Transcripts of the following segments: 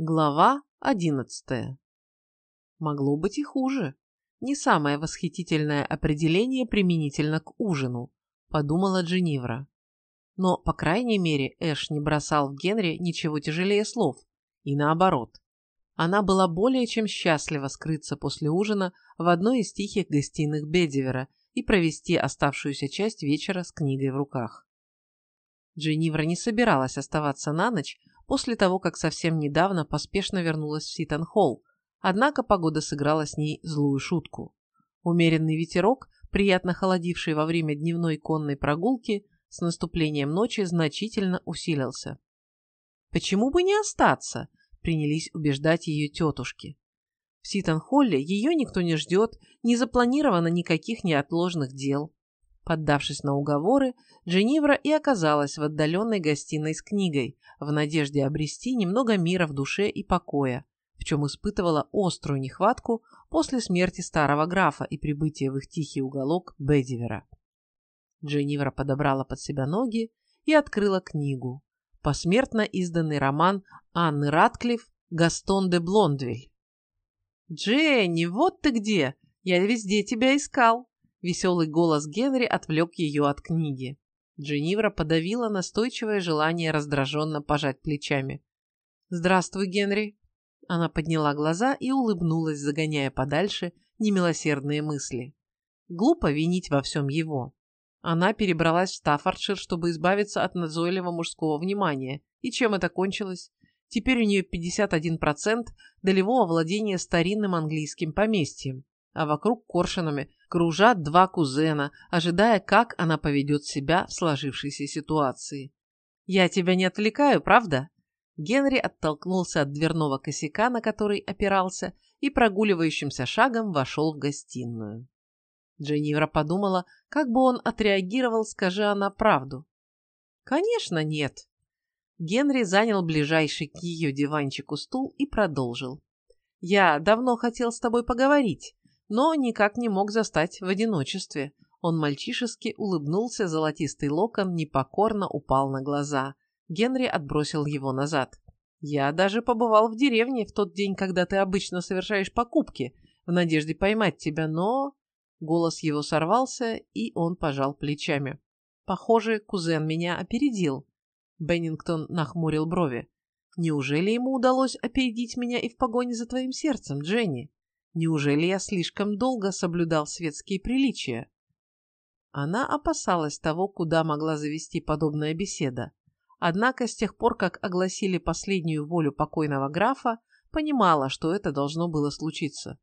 Глава одиннадцатая. Могло быть и хуже. Не самое восхитительное определение применительно к ужину, подумала Дженнивра. Но, по крайней мере, Эш не бросал в Генри ничего тяжелее слов. И наоборот. Она была более чем счастлива скрыться после ужина в одной из тихих гостиных Бедивера и провести оставшуюся часть вечера с книгой в руках. Дженнивра не собиралась оставаться на ночь после того, как совсем недавно поспешно вернулась в Ситон-Холл, однако погода сыграла с ней злую шутку. Умеренный ветерок, приятно холодивший во время дневной конной прогулки, с наступлением ночи значительно усилился. «Почему бы не остаться?» – принялись убеждать ее тетушки. В Ситон-Холле ее никто не ждет, не запланировано никаких неотложных дел. Поддавшись на уговоры, Дженнивра и оказалась в отдаленной гостиной с книгой, в надежде обрести немного мира в душе и покоя, в чем испытывала острую нехватку после смерти старого графа и прибытия в их тихий уголок Бедивера. Дженнивра подобрала под себя ноги и открыла книгу. Посмертно изданный роман Анны Ратклифф «Гастон де Блондвиль». «Дженни, вот ты где! Я везде тебя искал!» Веселый голос Генри отвлек ее от книги. Дженнивра подавила настойчивое желание раздраженно пожать плечами. «Здравствуй, Генри!» Она подняла глаза и улыбнулась, загоняя подальше немилосердные мысли. Глупо винить во всем его. Она перебралась в Стаффордшир, чтобы избавиться от назойливого мужского внимания. И чем это кончилось? Теперь у нее 51% долевого владения старинным английским поместьем, а вокруг коршунами кружат два кузена, ожидая, как она поведет себя в сложившейся ситуации. «Я тебя не отвлекаю, правда?» Генри оттолкнулся от дверного косяка, на который опирался, и прогуливающимся шагом вошел в гостиную. Дженнивра подумала, как бы он отреагировал, скажи она правду. «Конечно, нет». Генри занял ближайший к ее диванчику стул и продолжил. «Я давно хотел с тобой поговорить но никак не мог застать в одиночестве. Он мальчишески улыбнулся, золотистый локон непокорно упал на глаза. Генри отбросил его назад. «Я даже побывал в деревне в тот день, когда ты обычно совершаешь покупки, в надежде поймать тебя, но...» Голос его сорвался, и он пожал плечами. «Похоже, кузен меня опередил». Беннингтон нахмурил брови. «Неужели ему удалось опередить меня и в погоне за твоим сердцем, Дженни?» Неужели я слишком долго соблюдал светские приличия? Она опасалась того, куда могла завести подобная беседа. Однако с тех пор, как огласили последнюю волю покойного графа, понимала, что это должно было случиться.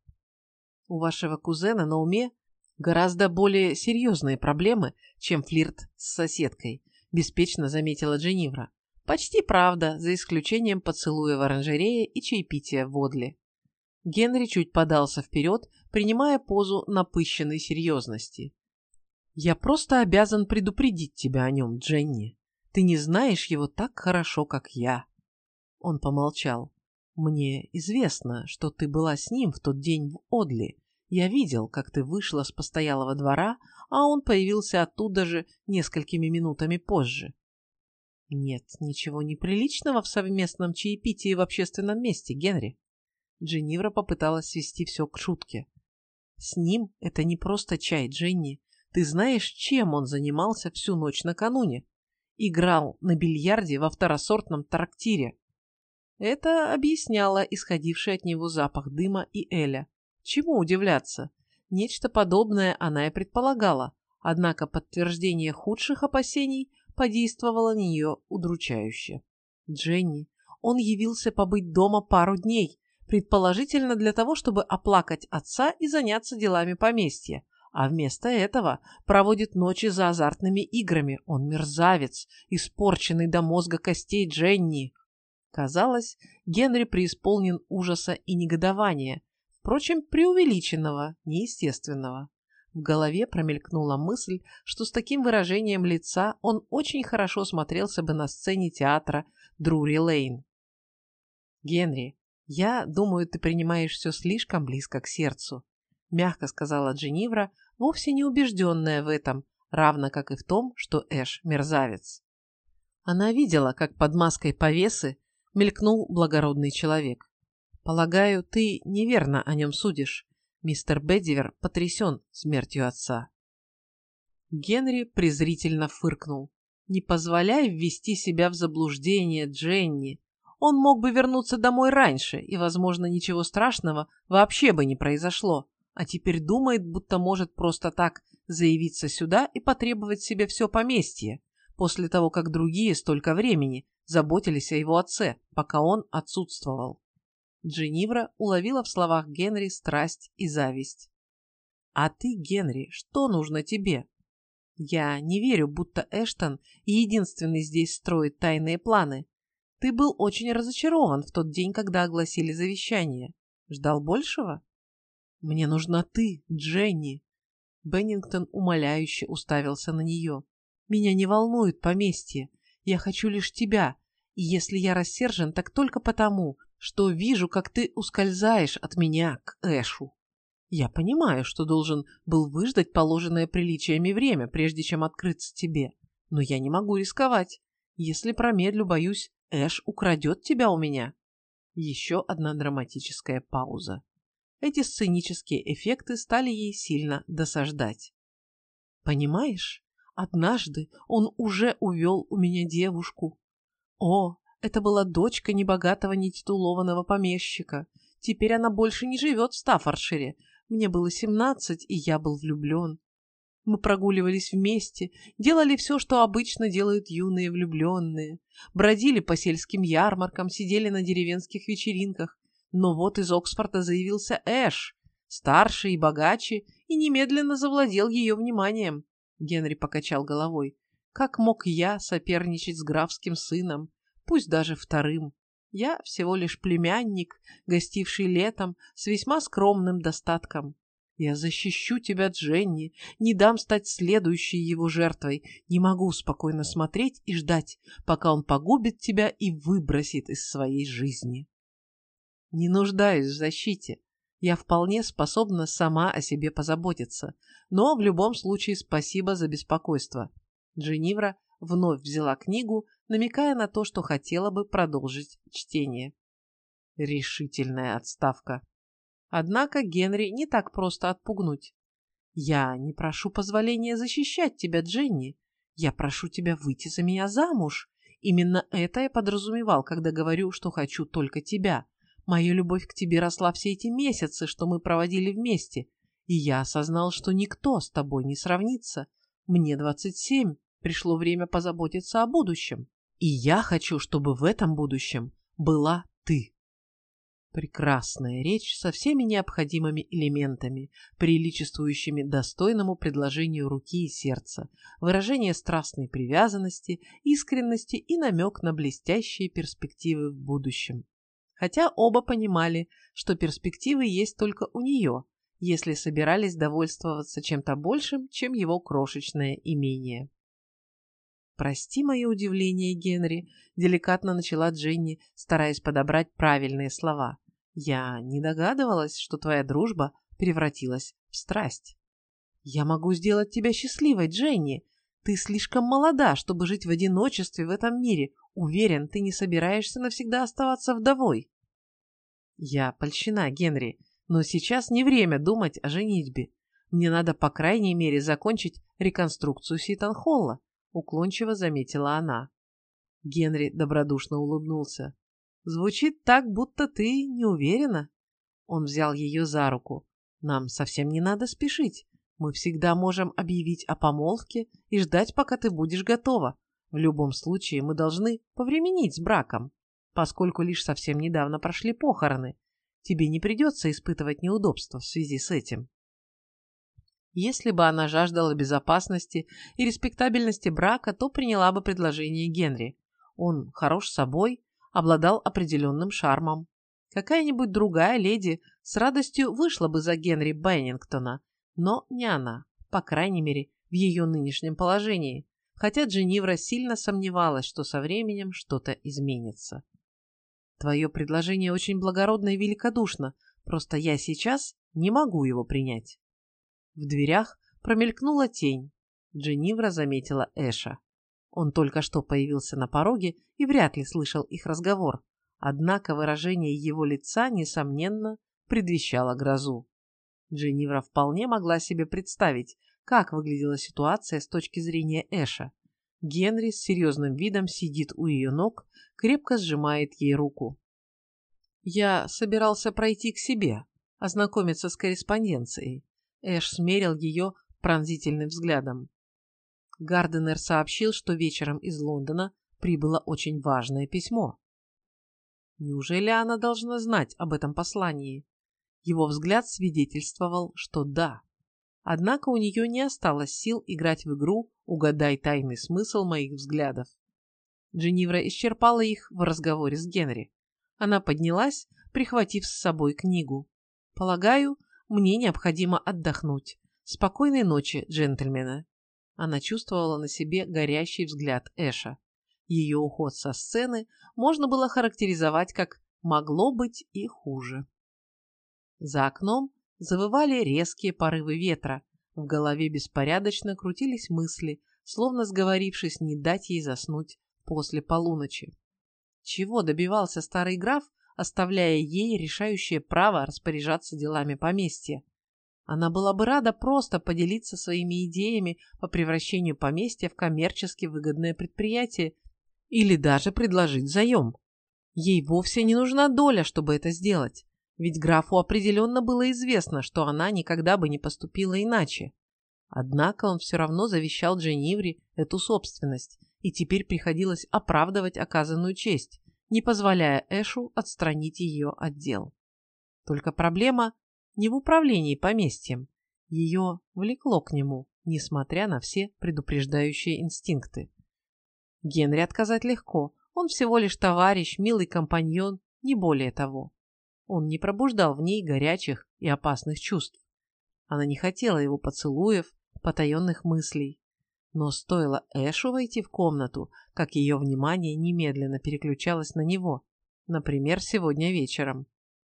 У вашего кузена на уме гораздо более серьезные проблемы, чем флирт с соседкой, беспечно заметила Дженнивра. Почти правда, за исключением поцелуя в оранжерее и чаепития в Одли. Генри чуть подался вперед, принимая позу напыщенной серьезности. «Я просто обязан предупредить тебя о нем, Дженни. Ты не знаешь его так хорошо, как я». Он помолчал. «Мне известно, что ты была с ним в тот день в Одли. Я видел, как ты вышла с постоялого двора, а он появился оттуда же несколькими минутами позже. Нет ничего неприличного в совместном чаепитии в общественном месте, Генри. Дженнивра попыталась свести все к шутке. «С ним это не просто чай, Дженни. Ты знаешь, чем он занимался всю ночь накануне? Играл на бильярде во второсортном трактире». Это объясняло исходивший от него запах дыма и Эля. Чему удивляться? Нечто подобное она и предполагала, однако подтверждение худших опасений подействовало на нее удручающе. Дженни, он явился побыть дома пару дней, предположительно для того, чтобы оплакать отца и заняться делами поместья, а вместо этого проводит ночи за азартными играми. Он мерзавец, испорченный до мозга костей Дженни. Казалось, Генри преисполнен ужаса и негодования, впрочем, преувеличенного, неестественного. В голове промелькнула мысль, что с таким выражением лица он очень хорошо смотрелся бы на сцене театра Друри Лейн. «Генри, «Я думаю, ты принимаешь все слишком близко к сердцу», мягко сказала Дженнивра, вовсе не убежденная в этом, равно как и в том, что Эш – мерзавец. Она видела, как под маской повесы мелькнул благородный человек. Полагаю, ты неверно о нем судишь. Мистер Бедивер потрясен смертью отца. Генри презрительно фыркнул. Не позволяй ввести себя в заблуждение, Дженни. Он мог бы вернуться домой раньше, и, возможно, ничего страшного вообще бы не произошло. А теперь думает, будто может просто так заявиться сюда и потребовать себе все поместье, после того, как другие столько времени заботились о его отце, пока он отсутствовал. Дженнивра уловила в словах Генри страсть и зависть. «А ты, Генри, что нужно тебе?» Я не верю, будто Эштон единственный здесь строит тайные планы. Ты был очень разочарован в тот день, когда огласили завещание. Ждал большего? Мне нужна ты, Дженни. Беннингтон умоляюще уставился на нее. Меня не волнует поместье. Я хочу лишь тебя. И если я рассержен, так только потому, что вижу, как ты ускользаешь от меня к Эшу. Я понимаю, что должен был выждать положенное приличиями время, прежде чем открыться тебе. Но я не могу рисковать. Если промедлю, боюсь, Эш украдет тебя у меня. Еще одна драматическая пауза. Эти сценические эффекты стали ей сильно досаждать. Понимаешь, однажды он уже увел у меня девушку. О, это была дочка небогатого нетитулованного помещика. Теперь она больше не живет в Стаффордшире, мне было семнадцать, и я был влюблен. Мы прогуливались вместе, делали все, что обычно делают юные влюбленные. Бродили по сельским ярмаркам, сидели на деревенских вечеринках. Но вот из Оксфорда заявился Эш, старше и богаче, и немедленно завладел ее вниманием. Генри покачал головой. Как мог я соперничать с графским сыном, пусть даже вторым? Я всего лишь племянник, гостивший летом с весьма скромным достатком. Я защищу тебя, Дженни, не дам стать следующей его жертвой. Не могу спокойно смотреть и ждать, пока он погубит тебя и выбросит из своей жизни. Не нуждаюсь в защите. Я вполне способна сама о себе позаботиться. Но в любом случае спасибо за беспокойство. Дженнивра вновь взяла книгу, намекая на то, что хотела бы продолжить чтение. Решительная отставка. Однако Генри не так просто отпугнуть. «Я не прошу позволения защищать тебя, Дженни. Я прошу тебя выйти за меня замуж. Именно это я подразумевал, когда говорю, что хочу только тебя. Моя любовь к тебе росла все эти месяцы, что мы проводили вместе, и я осознал, что никто с тобой не сравнится. Мне двадцать семь, пришло время позаботиться о будущем. И я хочу, чтобы в этом будущем была ты. Прекрасная речь со всеми необходимыми элементами, приличествующими достойному предложению руки и сердца, выражение страстной привязанности, искренности и намек на блестящие перспективы в будущем. Хотя оба понимали, что перспективы есть только у нее, если собирались довольствоваться чем-то большим, чем его крошечное имение. «Прости мое удивление, Генри», — деликатно начала Дженни, стараясь подобрать правильные слова. «Я не догадывалась, что твоя дружба превратилась в страсть». «Я могу сделать тебя счастливой, Дженни. Ты слишком молода, чтобы жить в одиночестве в этом мире. Уверен, ты не собираешься навсегда оставаться вдовой». «Я польщена, Генри, но сейчас не время думать о женитьбе. Мне надо, по крайней мере, закончить реконструкцию Ситон-Холла уклончиво заметила она. Генри добродушно улыбнулся. Звучит так, будто ты не уверена. Он взял ее за руку. Нам совсем не надо спешить. Мы всегда можем объявить о помолвке и ждать, пока ты будешь готова. В любом случае мы должны повременить с браком, поскольку лишь совсем недавно прошли похороны. Тебе не придется испытывать неудобства в связи с этим. Если бы она жаждала безопасности и респектабельности брака, то приняла бы предложение Генри. Он хорош собой, обладал определенным шармом. Какая-нибудь другая леди с радостью вышла бы за Генри Беннингтона, но не она, по крайней мере, в ее нынешнем положении, хотя Дженнивра сильно сомневалась, что со временем что-то изменится. «Твое предложение очень благородно и великодушно, просто я сейчас не могу его принять». В дверях промелькнула тень. Дженнивра заметила Эша. Он только что появился на пороге и вряд ли слышал их разговор. Однако выражение его лица, несомненно, предвещало грозу. Дженнивра вполне могла себе представить, как выглядела ситуация с точки зрения Эша. Генри с серьезным видом сидит у ее ног, крепко сжимает ей руку. «Я собирался пройти к себе, ознакомиться с корреспонденцией». Эш смерил ее пронзительным взглядом. Гарденер сообщил, что вечером из Лондона прибыло очень важное письмо. Неужели она должна знать об этом послании? Его взгляд свидетельствовал, что да. Однако у нее не осталось сил играть в игру «Угадай тайный смысл моих взглядов». Дженнивра исчерпала их в разговоре с Генри. Она поднялась, прихватив с собой книгу. «Полагаю, мне необходимо отдохнуть. Спокойной ночи, джентльмены». Она чувствовала на себе горящий взгляд Эша. Ее уход со сцены можно было характеризовать как «могло быть и хуже». За окном завывали резкие порывы ветра, в голове беспорядочно крутились мысли, словно сговорившись не дать ей заснуть после полуночи. Чего добивался старый граф, оставляя ей решающее право распоряжаться делами поместья? Она была бы рада просто поделиться своими идеями по превращению поместья в коммерчески выгодное предприятие или даже предложить заем. Ей вовсе не нужна доля, чтобы это сделать, ведь графу определенно было известно, что она никогда бы не поступила иначе. Однако он все равно завещал Дженнивре эту собственность, и теперь приходилось оправдывать оказанную честь, не позволяя Эшу отстранить ее от дел. Только проблема не в управлении поместьем. Ее влекло к нему, несмотря на все предупреждающие инстинкты. Генри отказать легко. Он всего лишь товарищ, милый компаньон, не более того. Он не пробуждал в ней горячих и опасных чувств. Она не хотела его поцелуев, потаенных мыслей. Но стоило Эшу войти в комнату, как ее внимание немедленно переключалось на него. Например, сегодня вечером.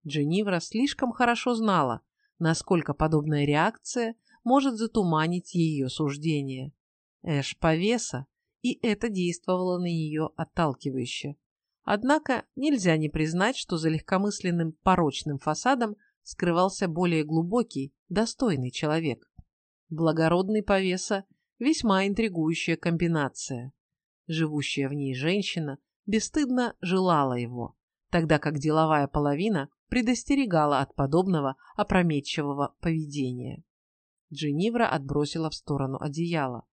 Дженнивра слишком хорошо знала, насколько подобная реакция может затуманить ее суждение. Эш повеса и это действовало на нее отталкивающе. Однако нельзя не признать, что за легкомысленным порочным фасадом скрывался более глубокий, достойный человек. Благородный повеса – весьма интригующая комбинация. Живущая в ней женщина бесстыдно желала его, тогда как деловая половина предостерегала от подобного опрометчивого поведения. Дженнивра отбросила в сторону одеяло.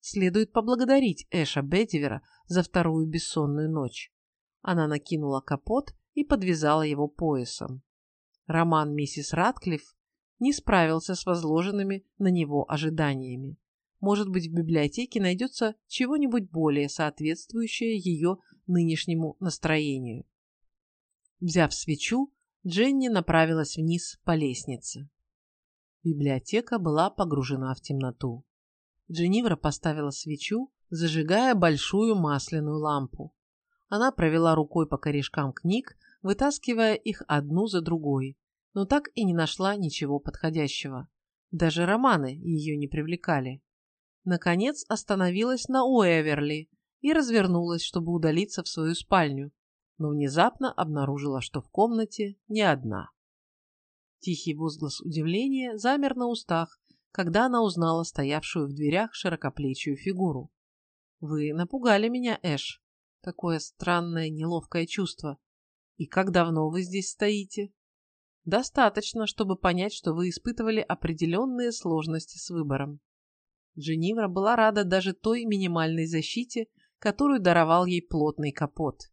Следует поблагодарить Эша Беттивера за вторую бессонную ночь. Она накинула капот и подвязала его поясом. Роман миссис Ратклифф не справился с возложенными на него ожиданиями. Может быть, в библиотеке найдется чего-нибудь более соответствующее ее нынешнему настроению. Взяв свечу, Дженни направилась вниз по лестнице. Библиотека была погружена в темноту. Дженнивра поставила свечу, зажигая большую масляную лампу. Она провела рукой по корешкам книг, вытаскивая их одну за другой, но так и не нашла ничего подходящего. Даже романы ее не привлекали. Наконец остановилась на Уэверли и развернулась, чтобы удалиться в свою спальню, но внезапно обнаружила, что в комнате не одна. Тихий возглас удивления замер на устах, когда она узнала стоявшую в дверях широкоплечью фигуру. «Вы напугали меня, Эш. Такое странное, неловкое чувство. И как давно вы здесь стоите?» «Достаточно, чтобы понять, что вы испытывали определенные сложности с выбором». Дженнивра была рада даже той минимальной защите, которую даровал ей плотный капот.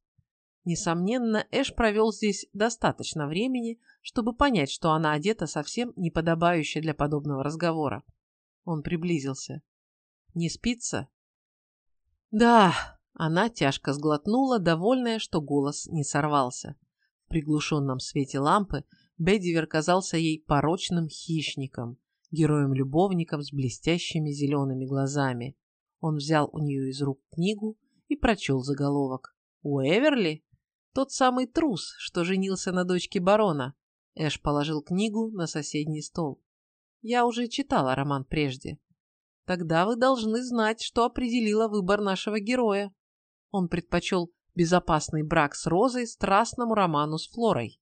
Несомненно, Эш провел здесь достаточно времени, чтобы понять, что она одета совсем неподобающе для подобного разговора. Он приблизился. «Не спится?» «Да», — она тяжко сглотнула, довольная, что голос не сорвался. В приглушенном свете лампы Бедивер казался ей порочным хищником, героем-любовником с блестящими зелеными глазами. Он взял у нее из рук книгу и прочел заголовок. «Уэверли?» Тот самый трус, что женился на дочке барона. Эш положил книгу на соседний стол. Я уже читала роман прежде. Тогда вы должны знать, что определило выбор нашего героя. Он предпочел безопасный брак с Розой страстному роману с Флорой.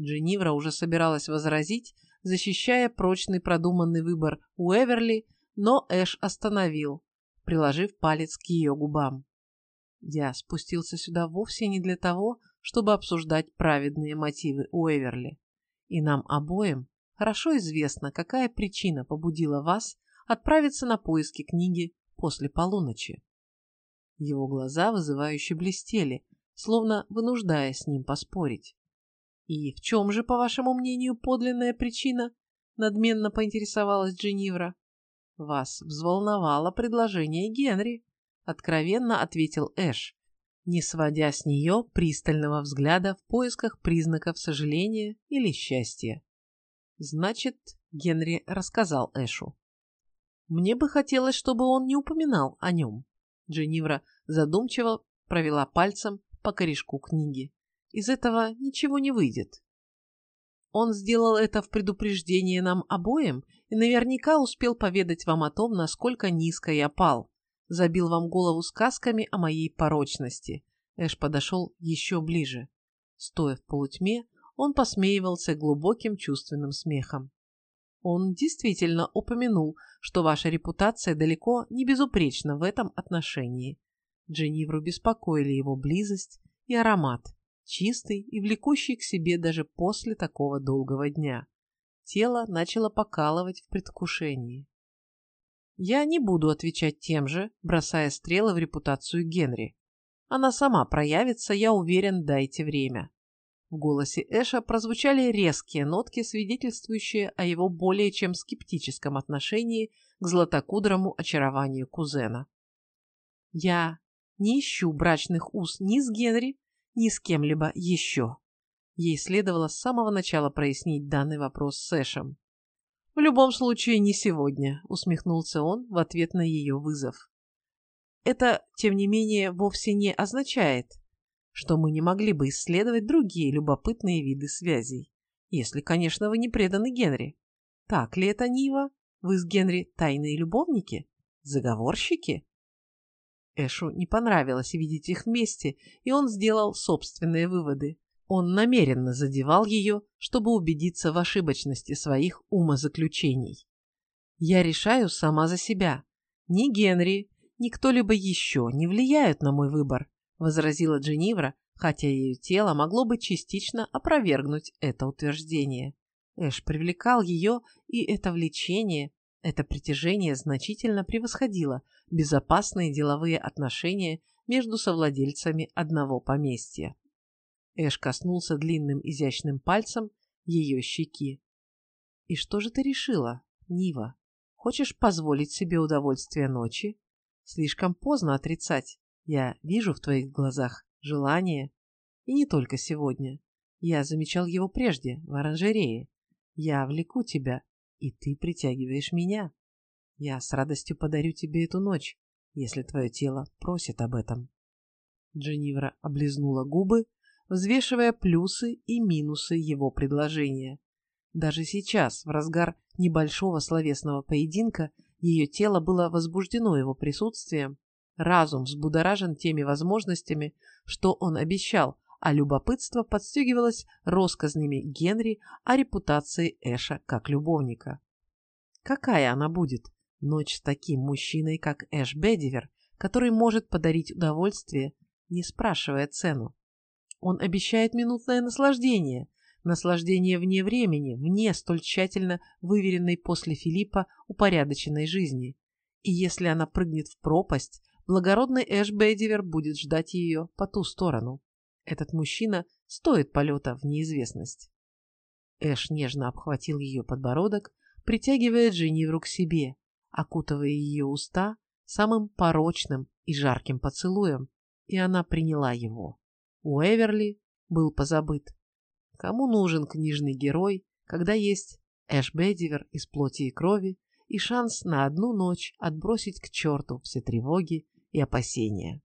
Дженнивра уже собиралась возразить, защищая прочный продуманный выбор Уэверли, но Эш остановил, приложив палец к ее губам. Я спустился сюда вовсе не для того, чтобы обсуждать праведные мотивы Уэверли. И нам обоим хорошо известно, какая причина побудила вас отправиться на поиски книги после полуночи. Его глаза вызывающе блестели, словно вынуждая с ним поспорить. «И в чем же, по вашему мнению, подлинная причина?» — надменно поинтересовалась Дженнивра. «Вас взволновало предложение Генри», — откровенно ответил Эш, не сводя с нее пристального взгляда в поисках признаков сожаления или счастья. Значит, Генри рассказал Эшу. Мне бы хотелось, чтобы он не упоминал о нем. Дженнивра задумчиво провела пальцем по корешку книги. Из этого ничего не выйдет. Он сделал это в предупреждение нам обоим и наверняка успел поведать вам о том, насколько низко я пал. Забил вам голову сказками о моей порочности. Эш подошел еще ближе. Стоя в полутьме, он посмеивался глубоким чувственным смехом. Он действительно упомянул, что ваша репутация далеко не безупречна в этом отношении. Дженнивру беспокоили его близость и аромат, чистый и влекущий к себе даже после такого долгого дня. Тело начало покалывать в предвкушении. Я не буду отвечать тем же, бросая стрелы в репутацию Генри. Она сама проявится, я уверен, дайте время. В голосе Эша прозвучали резкие нотки, свидетельствующие о его более чем скептическом отношении к златокудрому очарованию кузена. «Я не ищу брачных уз ни с Генри, ни с кем-либо еще». Ей следовало с самого начала прояснить данный вопрос с Эшем. «В любом случае, не сегодня», — усмехнулся он в ответ на ее вызов. «Это, тем не менее, вовсе не означает, что мы не могли бы исследовать другие любопытные виды связей, если, конечно, вы не преданы Генри. Так ли это, Нива? Вы с Генри тайные любовники? Заговорщики?» Эшу не понравилось видеть их вместе, и он сделал собственные выводы. Он намеренно задевал ее, чтобы убедиться в ошибочности своих умозаключений. «Я решаю сама за себя. Ни Генри, ни кто-либо еще не влияют на мой выбор», возразила Дженнивра, хотя ее тело могло бы частично опровергнуть это утверждение. Эш привлекал ее, и это влечение, это притяжение значительно превосходило безопасные деловые отношения между совладельцами одного поместья. Эш коснулся длинным изящным пальцем ее щеки. «И что же ты решила, Нива? Хочешь позволить себе удовольствие ночи? Слишком поздно отрицать. Я вижу в твоих глазах желание. И не только сегодня. Я замечал его прежде, в оранжерее. Я влеку тебя, и ты притягиваешь меня. Я с радостью подарю тебе эту ночь, если твое тело просит об этом». Дженнивра облизнула губы, взвешивая плюсы и минусы его предложения. Даже сейчас, в разгар небольшого словесного поединка, ее тело было возбуждено его присутствием, разум взбудоражен теми возможностями, что он обещал, а любопытство подстегивалось россказнями Генри о репутации Эша как любовника. Какая она будет, ночь с таким мужчиной, как Эш Бедивер, который может подарить удовольствие, не спрашивая цену? Он обещает минутное наслаждение, наслаждение вне времени, вне столь тщательно выверенной после Филиппа упорядоченной жизни. И если она прыгнет в пропасть, благородный Эш Бейдивер будет ждать ее по ту сторону. Этот мужчина стоит полета в неизвестность. Эш нежно обхватил ее подбородок, притягивая Дженнивру к себе, окутывая ее уста самым порочным и жарким поцелуем, и она приняла его. У Эверли был позабыт. Кому нужен книжный герой, когда есть Эш Бедивер из плоти и крови и шанс на одну ночь отбросить к черту все тревоги и опасения?